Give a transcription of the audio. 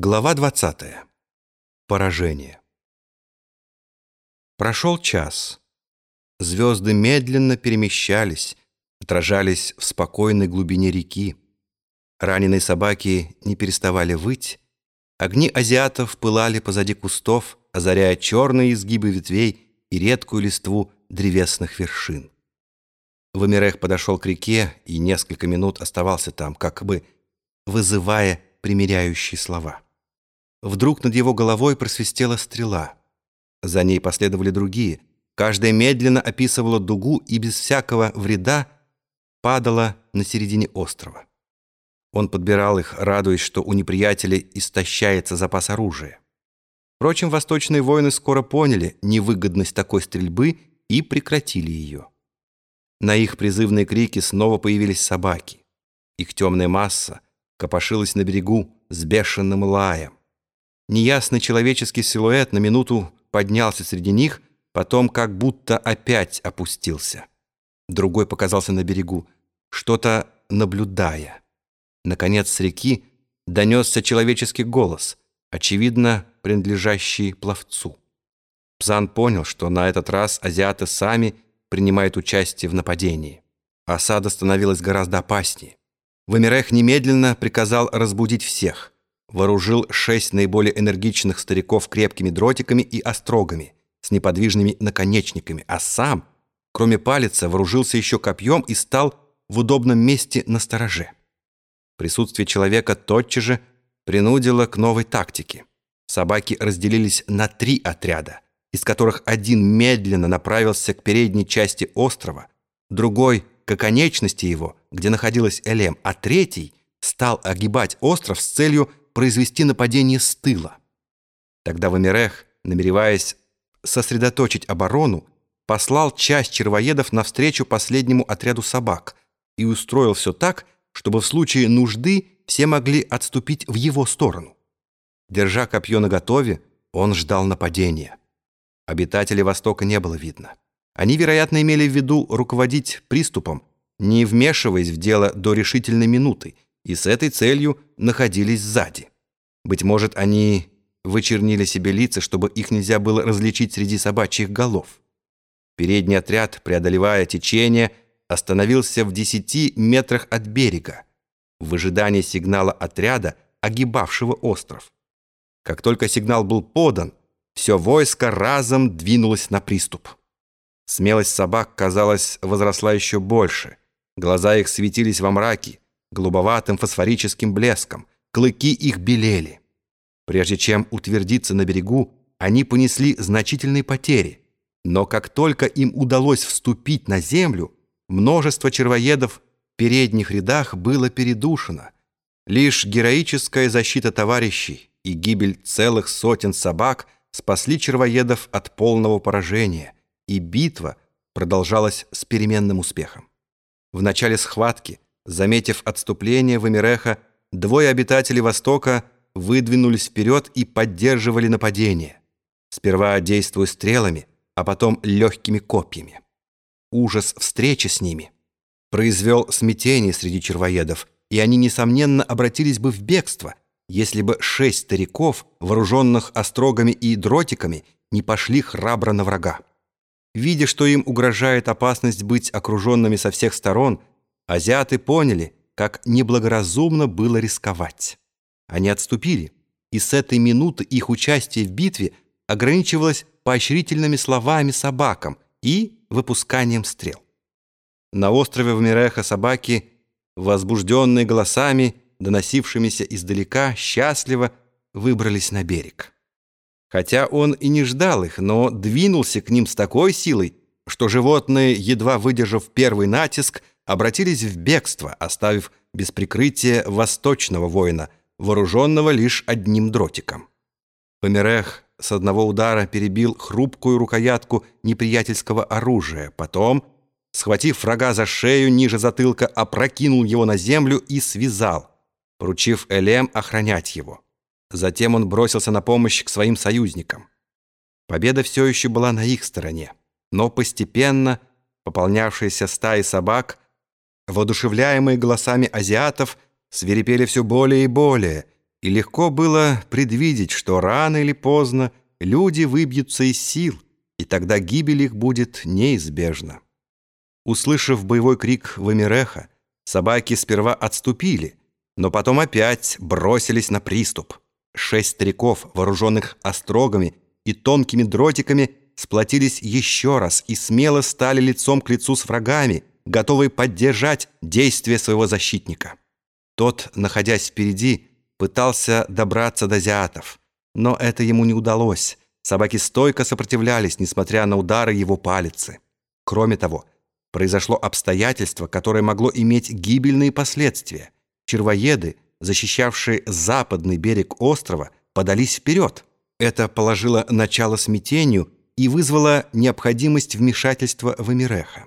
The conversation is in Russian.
Глава 20. Поражение. Прошел час. Звезды медленно перемещались, отражались в спокойной глубине реки. Раненые собаки не переставали выть. Огни азиатов пылали позади кустов, озаряя черные изгибы ветвей и редкую листву древесных вершин. Вамирех подошел к реке и несколько минут оставался там, как бы вызывая примиряющие слова. Вдруг над его головой просвистела стрела. За ней последовали другие. Каждая медленно описывала дугу и без всякого вреда падала на середине острова. Он подбирал их, радуясь, что у неприятелей истощается запас оружия. Впрочем, восточные воины скоро поняли невыгодность такой стрельбы и прекратили ее. На их призывные крики снова появились собаки. Их темная масса копошилась на берегу с бешеным лаем. Неясный человеческий силуэт на минуту поднялся среди них, потом как будто опять опустился. Другой показался на берегу, что-то наблюдая. Наконец с реки донесся человеческий голос, очевидно, принадлежащий пловцу. Пзан понял, что на этот раз азиаты сами принимают участие в нападении. Осада становилась гораздо опаснее. Вамирех немедленно приказал разбудить всех. Вооружил шесть наиболее энергичных стариков крепкими дротиками и острогами с неподвижными наконечниками, а сам, кроме палица, вооружился еще копьем и стал в удобном месте на стороже. Присутствие человека тотчас же принудило к новой тактике. Собаки разделились на три отряда, из которых один медленно направился к передней части острова, другой — к оконечности его, где находилась Элем, а третий стал огибать остров с целью произвести нападение с тыла. Тогда Вамирех, намереваясь сосредоточить оборону, послал часть червоедов навстречу последнему отряду собак и устроил все так, чтобы в случае нужды все могли отступить в его сторону. Держа копье наготове, он ждал нападения. Обитателей Востока не было видно. Они, вероятно, имели в виду руководить приступом, не вмешиваясь в дело до решительной минуты, и с этой целью находились сзади. Быть может, они вычернили себе лица, чтобы их нельзя было различить среди собачьих голов. Передний отряд, преодолевая течение, остановился в десяти метрах от берега, в ожидании сигнала отряда, огибавшего остров. Как только сигнал был подан, все войско разом двинулось на приступ. Смелость собак, казалось, возросла еще больше. Глаза их светились во мраке, голубоватым фосфорическим блеском, клыки их белели. Прежде чем утвердиться на берегу, они понесли значительные потери. Но как только им удалось вступить на землю, множество червоедов в передних рядах было передушено. Лишь героическая защита товарищей и гибель целых сотен собак спасли червоедов от полного поражения – и битва продолжалась с переменным успехом. В начале схватки, заметив отступление Вамиреха, двое обитателей Востока выдвинулись вперед и поддерживали нападение. Сперва действуя стрелами, а потом легкими копьями. Ужас встречи с ними произвел смятение среди червоедов, и они, несомненно, обратились бы в бегство, если бы шесть стариков, вооруженных острогами и дротиками, не пошли храбро на врага. Видя, что им угрожает опасность быть окруженными со всех сторон, азиаты поняли, как неблагоразумно было рисковать. Они отступили, и с этой минуты их участие в битве ограничивалось поощрительными словами собакам и выпусканием стрел. На острове в Миреха собаки, возбужденные голосами, доносившимися издалека, счастливо выбрались на берег. Хотя он и не ждал их, но двинулся к ним с такой силой, что животные, едва выдержав первый натиск, обратились в бегство, оставив без прикрытия восточного воина, вооруженного лишь одним дротиком. Померех с одного удара перебил хрупкую рукоятку неприятельского оружия, потом, схватив врага за шею ниже затылка, опрокинул его на землю и связал, поручив Элем охранять его. Затем он бросился на помощь к своим союзникам. Победа все еще была на их стороне, но постепенно пополнявшиеся стаи собак, воодушевляемые голосами азиатов, свирепели все более и более, и легко было предвидеть, что рано или поздно люди выбьются из сил, и тогда гибель их будет неизбежна. Услышав боевой крик Вамиреха, собаки сперва отступили, но потом опять бросились на приступ. Шесть стариков, вооруженных острогами и тонкими дротиками, сплотились еще раз и смело стали лицом к лицу с врагами, готовые поддержать действия своего защитника. Тот, находясь впереди, пытался добраться до зиатов, но это ему не удалось. Собаки стойко сопротивлялись, несмотря на удары его палицы. Кроме того, произошло обстоятельство, которое могло иметь гибельные последствия. Червоеды, защищавшие западный берег острова, подались вперед. Это положило начало смятению и вызвало необходимость вмешательства Вамиреха.